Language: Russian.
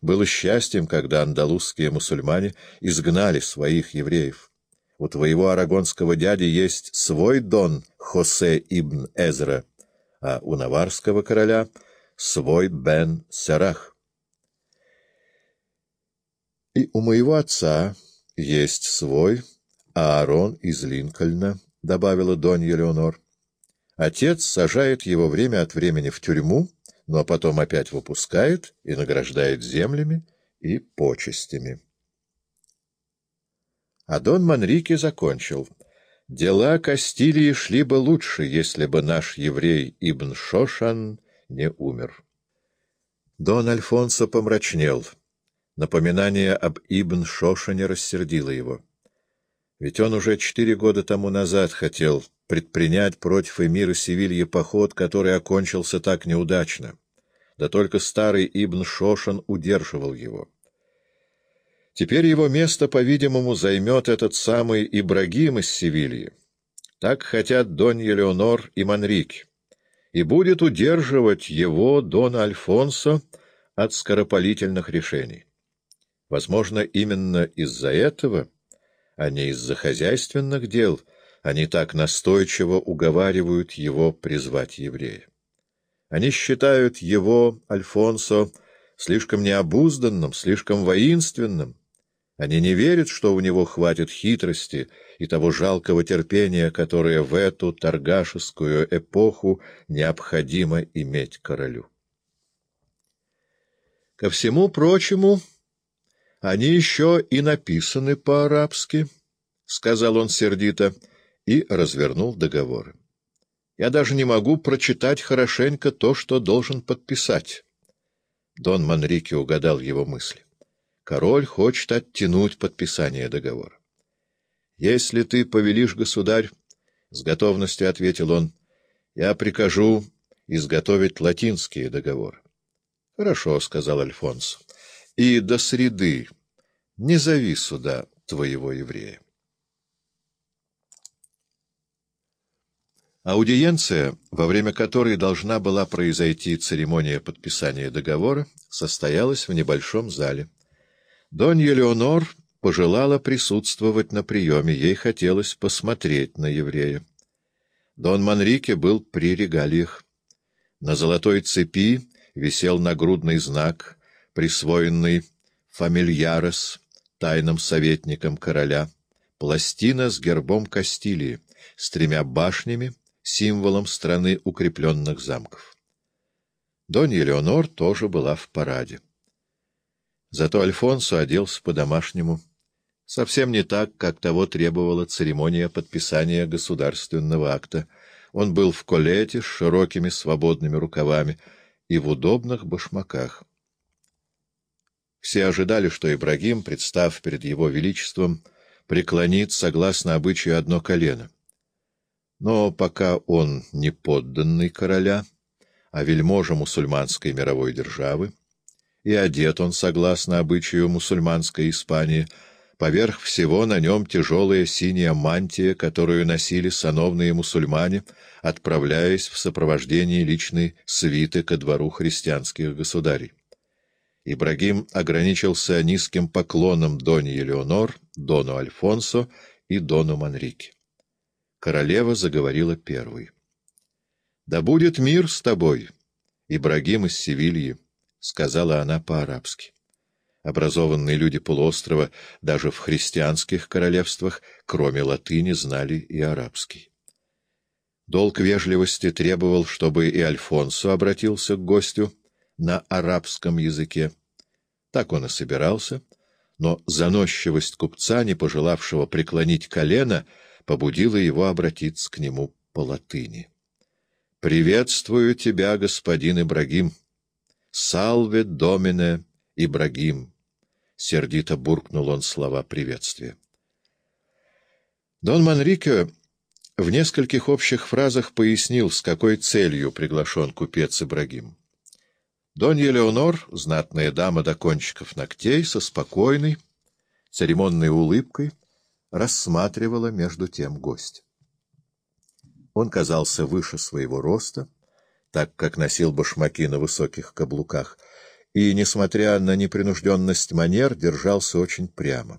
было счастьем, когда андалузские мусульмане изгнали своих евреев. У твоего арагонского дяди есть свой дон Хосе ибн Эзра, а у наварского короля свой Бен Сарах. И у моего отца есть свой Аарон из Линкольна, — добавила Донья Леонор. Отец сажает его время от времени в тюрьму, но потом опять выпускает и награждает землями и почестями. А Дон Манрике закончил. Дела Кастилии шли бы лучше, если бы наш еврей Ибн Шошан не умер. Дон Альфонсо помрачнел. Напоминание об Ибн Шошане рассердило его. Ведь он уже четыре года тому назад хотел предпринять против эмира Севильи поход, который окончился так неудачно. Да только старый Ибн Шошан удерживал его. Теперь его место, по-видимому, займет этот самый Ибрагим из Севильи. Так хотят Донья Леонор и Манрики. И будет удерживать его, Дона Альфонсо, от скоропалительных решений. Возможно, именно из-за этого, а не из-за хозяйственных дел, они так настойчиво уговаривают его призвать еврея. Они считают его, Альфонсо, слишком необузданным, слишком воинственным, они не верят, что у него хватит хитрости и того жалкого терпения, которое в эту торгашескую эпоху необходимо иметь королю. Ко всему прочему, они еще и написаны по-арабски, — сказал он сердито и развернул договоры. Я даже не могу прочитать хорошенько то, что должен подписать. Дон Манрике угадал его мысли. Король хочет оттянуть подписание договора. — Если ты повелишь, государь, — с готовностью ответил он, — я прикажу изготовить латинские договоры. — Хорошо, — сказал Альфонс, — и до среды не зови сюда твоего еврея. Аудиенция, во время которой должна была произойти церемония подписания договора, состоялась в небольшом зале. Донья Леонор пожелала присутствовать на приеме, ей хотелось посмотреть на еврея. Дон Манрике был при регалиях. На золотой цепи висел нагрудный знак, присвоенный фамильярос, тайным советником короля, пластина с гербом Кастилии, с тремя башнями, символом страны укрепленных замков. Донья Леонор тоже была в параде. Зато Альфонсо оделся по-домашнему, совсем не так, как того требовала церемония подписания государственного акта. Он был в колете с широкими свободными рукавами и в удобных башмаках. Все ожидали, что Ибрагим, представ перед его величеством, преклонит, согласно обычаю, одно колено. Но пока он не подданный короля, а вельможа мусульманской мировой державы, и одет он, согласно обычаю мусульманской Испании, поверх всего на нем тяжелая синяя мантия, которую носили сановные мусульмане, отправляясь в сопровождении личной свиты ко двору христианских государей. Ибрагим ограничился низким поклоном Доне Елеонор, Дону Альфонсо и Дону Манрике. Королева заговорила первой. — Да будет мир с тобой, Ибрагим из Севильи! — сказала она по-арабски. Образованные люди полуострова даже в христианских королевствах, кроме латыни, знали и арабский. Долг вежливости требовал, чтобы и Альфонсо обратился к гостю на арабском языке. Так он и собирался, но заносчивость купца, не пожелавшего преклонить колено, побудила его обратиться к нему по латыни. «Приветствую тебя, господин Ибрагим!» «Салве домине Ибрагим!» — сердито буркнул он слова приветствия. Дон Манрике в нескольких общих фразах пояснил, с какой целью приглашен купец Ибрагим. Донья Леонор, знатная дама до кончиков ногтей, со спокойной, церемонной улыбкой, рассматривала между тем гость. Он казался выше своего роста, так как носил башмаки на высоких каблуках, и, несмотря на непринужденность манер, держался очень прямо.